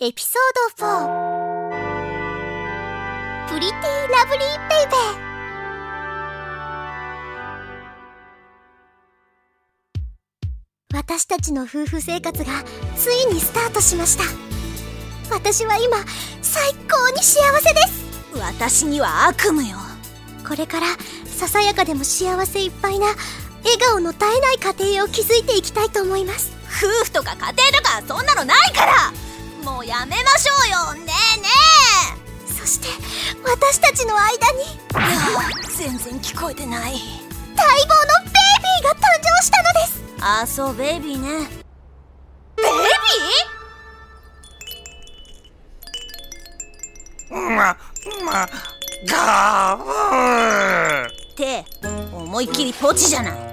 エピソード4プリティラブリーベイベー。私たちの夫婦生活がついにスタートしました。私は今最高に幸せです。私には悪夢よ。これからささやかでも幸せいっぱいな笑顔の絶えない家庭を築いていきたいと思います。夫婦とか家庭とかそんなのないからもうやめましょうよ。ねえねえ。そして私たちの間に。え全然聞こえてない待望のベイビーが誕生したのですあそうベイビーねベイビま、ま、がーーって思いっきりポチじゃない。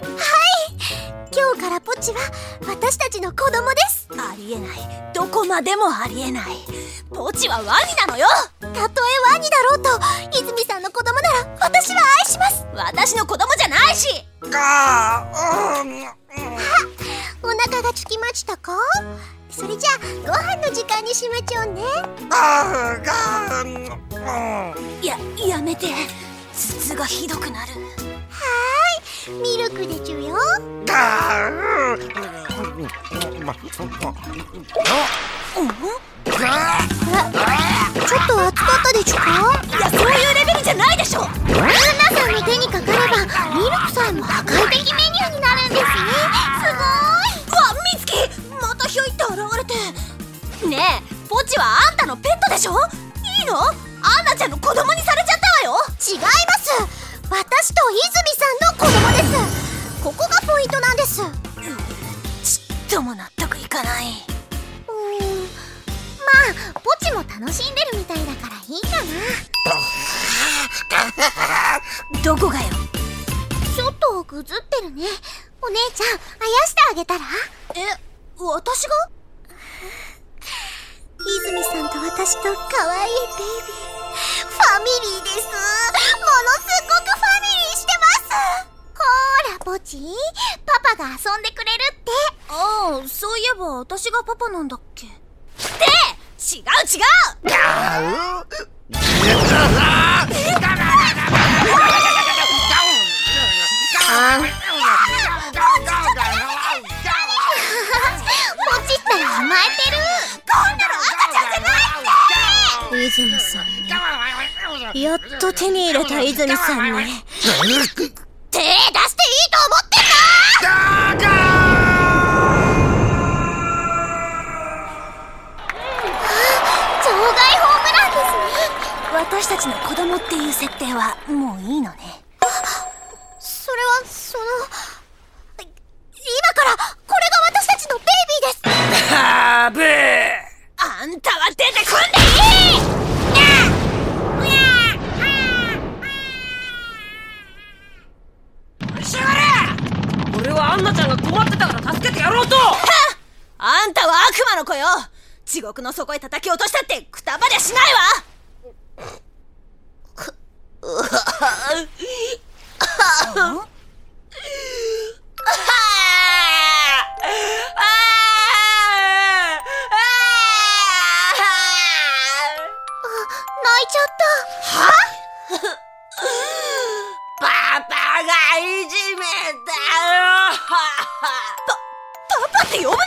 今日からポチは私たちの子供です。ありえない。どこまでもありえない。ポチはワニなのよ。たとえワニだろうと泉さんの子供なら私は愛します。私の子供じゃないし。がーうん。お腹がつきましたか？それじゃあご飯の時間にしましょうね。がーがーうん。ややめて。頭痛がひどくなるミルクでちゅよ。がー、ちょっと熱かったでちゅかいやそういうレベルじゃないでしょルナさん。の手にかかればミルクさえも破壊的メニューになるん。ですねすごいわみつきまたひょいって現れてねえポチはあん。たのペットでしょいいのアンナちゃん。の子供にされちゃったわよ違います私と泉さんの子供です。ここがポイントなんです。うちっとも納得いかない。ーん。まあポチも楽しんでるみたいだからいいかな。どこがよ？ちょっとぐずってるね。お姉ちゃんあやしてあげたら？え私が？泉さんと私と可愛いベイビー。ファミリーです。ものすごくほーらポチパパが遊んでくれるって。ああそういえば私がパパなんだっけ。で違う違う。ポチったら甘えてる。今度の赤ちゃんじゃない泉さんね。やっと手に入れた泉さんね 悪魔の子よ地獄の底へ叩き落としたってくたばりゃしないわ！泣パパって呼ぶな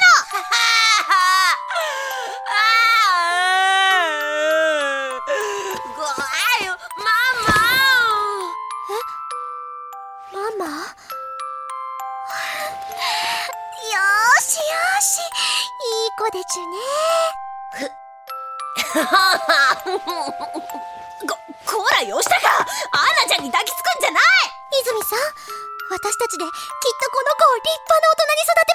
怖いよママ。マよしよしいい子でちゅねこ、こらよしたかアンナちゃんに抱きつくんじゃない泉さん私たちできっとこの子を立派な大人に育て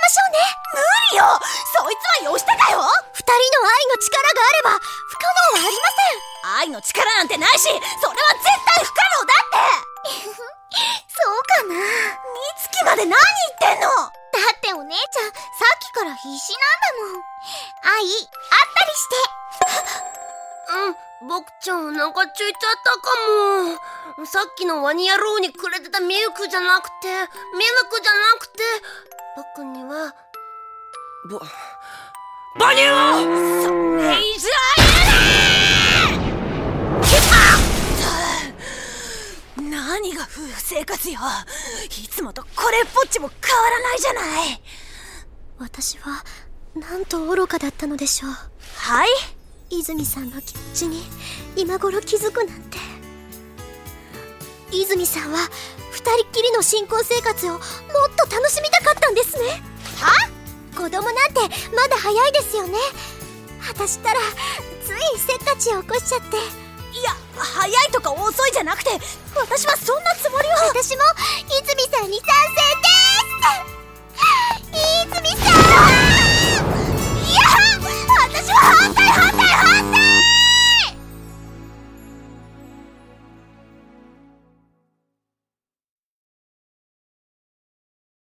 無理よ。そいつはよしたかよ。二人の愛の力があれば不可能はありません。愛の力なんてないしそれは絶対不可能だって。そうかな。美月まで何言ってんの。だってお姉ちゃんさっきから必死なんだもん。愛あったりして。うん、僕ちゃんお腹ついちゃったかも。さっきのワニ野郎にくれてたミルクじゃなくて、ミルクじゃなくて、僕には、ボボニューをそれ以上言うな何が夫婦生活よいつもとこれっぽっちも変わらないじゃない。私はなんと愚かだったのでしょう。はい。泉さんの気持ちに今頃気づくなんて。泉さんは二人っきりの新婚生活をもっと楽しみたかったんですね。は？子供なんてまだ早いですよね。私ったらついせっかちを起こしちゃって。いや早いとか遅いじゃなくて私はそんなつもりは。私も泉さんに賛成です。泉さん